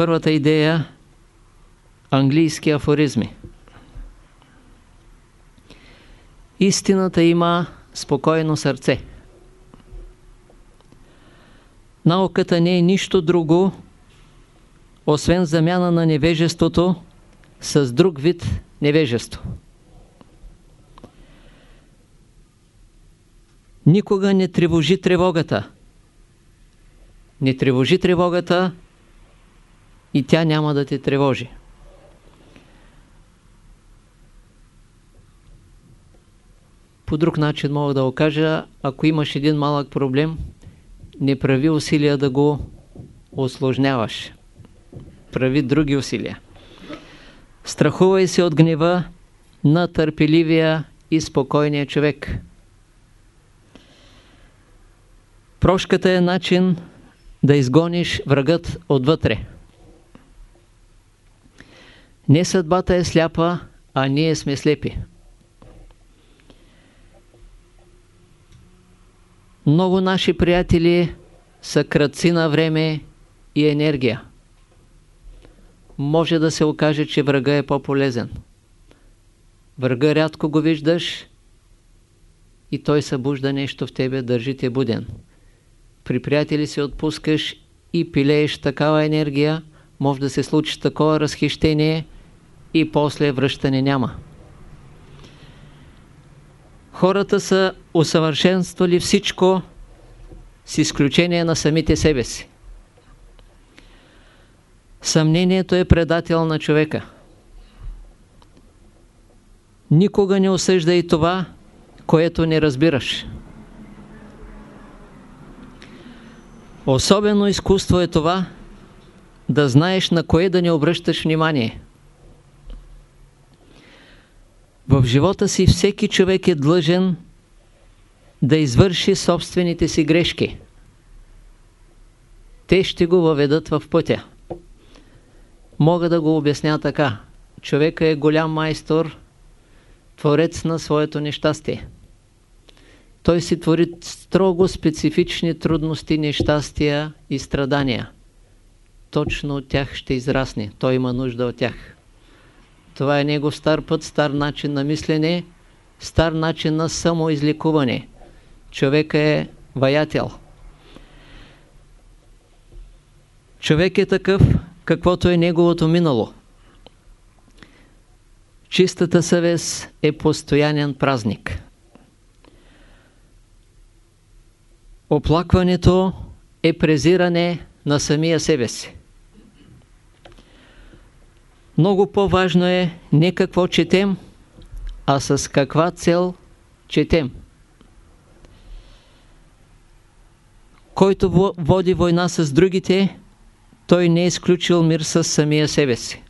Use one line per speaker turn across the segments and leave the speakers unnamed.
Първата идея – английски афоризми. Истината има спокойно сърце. Науката не е нищо друго, освен замяна на невежеството с друг вид невежество. Никога не тревожи тревогата. Не тревожи тревогата и тя няма да те тревожи. По друг начин мога да окажа, ако имаш един малък проблем, не прави усилия да го осложняваш. Прави други усилия. Страхувай се от гнева на търпеливия и спокойния човек. Прошката е начин да изгониш врагът отвътре. Не съдбата е сляпа, а ние сме слепи. Много наши приятели са кръци на време и енергия. Може да се окаже, че врага е по-полезен. Врага рядко го виждаш и той събужда нещо в тебе, държи те буден. При приятели се отпускаш и пилееш такава енергия, може да се случи такова разхищение и после връщане няма. Хората са усъвършенствали всичко с изключение на самите себе си. Съмнението е предател на човека. Никога не осъждай това, което не разбираш. Особено изкуство е това, да знаеш на кое да не обръщаш внимание. В живота си всеки човек е длъжен да извърши собствените си грешки. Те ще го въведат в пътя. Мога да го обясня така. Човека е голям майстор, творец на своето нещастие. Той си твори строго специфични трудности, нещастия и страдания. Точно от тях ще израсне. Той има нужда от тях. Това е негов стар път, стар начин на мислене, стар начин на самоизликуване. Човек е ваятел. Човек е такъв, каквото е неговото минало. Чистата съвест е постоянен празник. Оплакването е презиране на самия себе си. Много по-важно е не какво четем, а с каква цел четем. Който води война с другите, той не е изключил мир с самия себе си.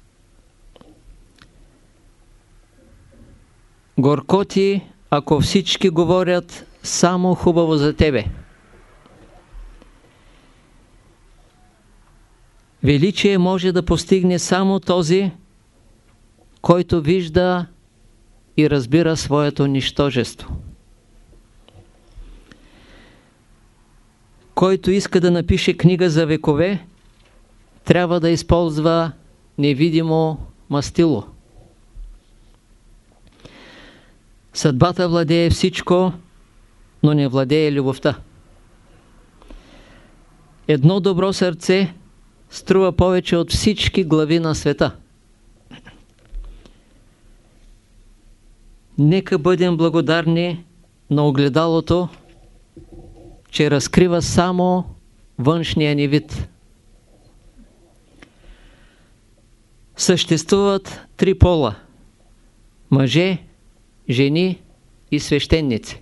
Горкоти, ако всички говорят само хубаво за тебе. Величие може да постигне само този, който вижда и разбира своето нищожество. Който иска да напише книга за векове, трябва да използва невидимо мастило. Съдбата владее всичко, но не владее любовта. Едно добро сърце струва повече от всички глави на света. Нека бъдем благодарни на огледалото, че разкрива само външния ни вид. Съществуват три пола – мъже, жени и свещеници.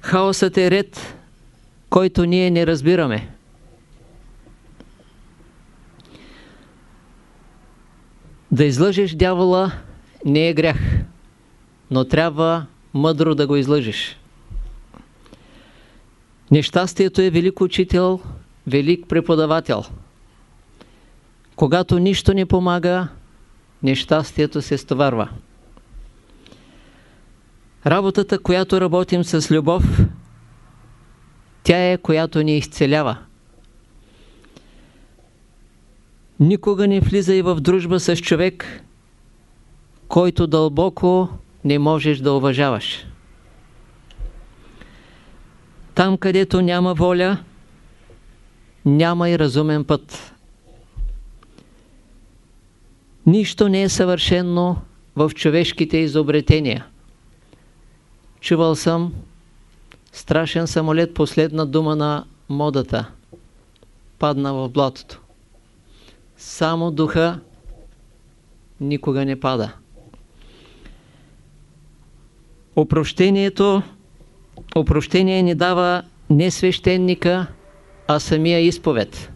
Хаосът е ред, който ние не разбираме. Да излъжеш дявола не е грях, но трябва мъдро да го излъжеш. Нещастието е велик учител, велик преподавател. Когато нищо не помага, нещастието се стоварва. Работата, която работим с любов, тя е, която ни изцелява. Никога не влизай в дружба с човек, който дълбоко не можеш да уважаваш. Там, където няма воля, няма и разумен път. Нищо не е съвършено в човешките изобретения. Чувал съм страшен самолет, последна дума на модата. Падна в блатото. Само духа никога не пада. Опрощението, опрощение ни дава не свещеника, а самия изповед.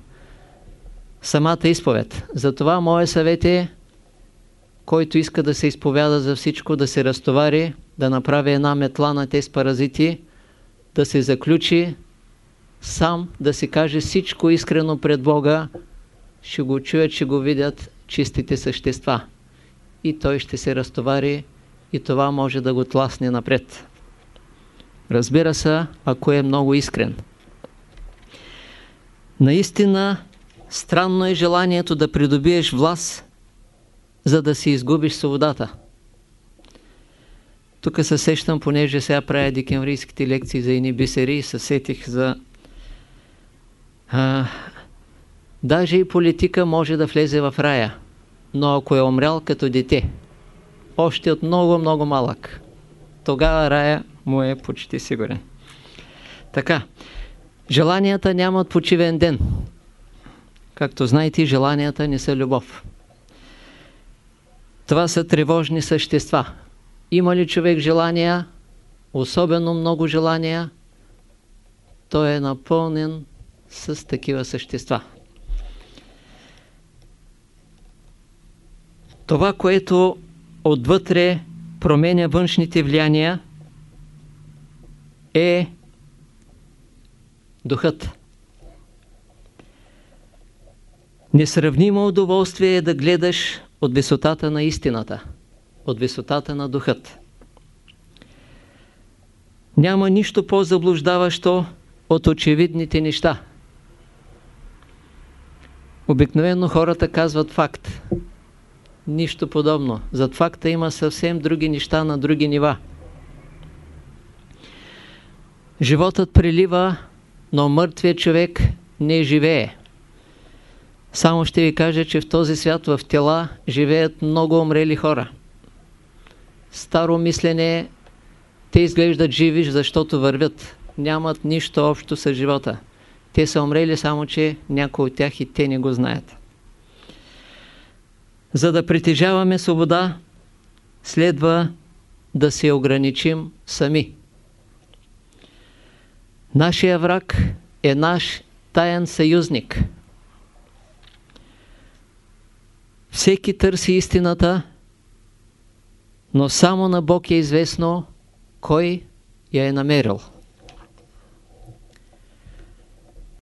Самата изповед. Затова моя съвет е, който иска да се изповяда за всичко, да се разтовари, да направи една метла на тези паразити, да се заключи сам, да си каже всичко искрено пред Бога, ще го чуят, ще го видят чистите същества. И той ще се разтовари и това може да го тласне напред. Разбира се, ако е много искрен. Наистина, странно е желанието да придобиеш власт, за да си изгубиш свободата. Тук се сещам, понеже сега правя декемврийските лекции за ини бисери и се сетих за... А, даже и политика може да влезе в рая, но ако е умрял като дете, още от много-много малък, тогава рая му е почти сигурен. Така, желанията нямат почивен ден. Както знаете, желанията не са любов. Това са тревожни същества. Има ли човек желания, особено много желания, той е напълнен с такива същества. Това, което отвътре променя външните влияния, е духът. Несравнимо удоволствие е да гледаш от висотата на истината, от висотата на духът. Няма нищо по-заблуждаващо от очевидните неща. Обикновено хората казват факт. Нищо подобно. Зад факта има съвсем други неща на други нива. Животът прилива, но мъртвият човек не живее. Само ще ви кажа, че в този свят в тела живеят много умрели хора. Старо мислене, те изглеждат живи, защото вървят. Нямат нищо общо с живота. Те са умрели, само че някои от тях и те не го знаят. За да притежаваме свобода, следва да се ограничим сами. Нашия враг е наш таен съюзник. Всеки търси истината, но само на Бог е известно кой я е намерил.